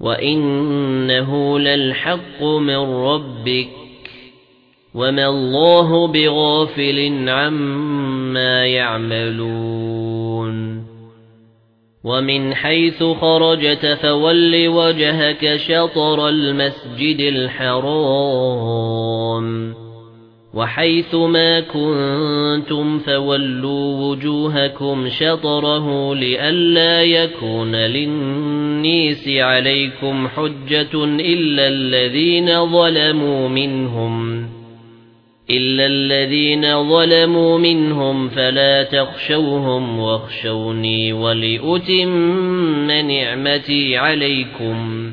وإنه للحق من ربك وما الله بغافل عما يعملون ومن حيث خرجت فول وجهك شطر المسجد الحرام وحيث ما كنتم فولوا وجوهكم شطره لئلا يكون للنيس عليكم حجة إلا الذين ظلموا منهم إلا الذين ظلموا منهم فلا تخشوهم واخشوني ولأتم نعمتي عليكم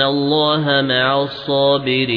إِنَّ اللَّهَ مَعَ الصَّابِرِينَ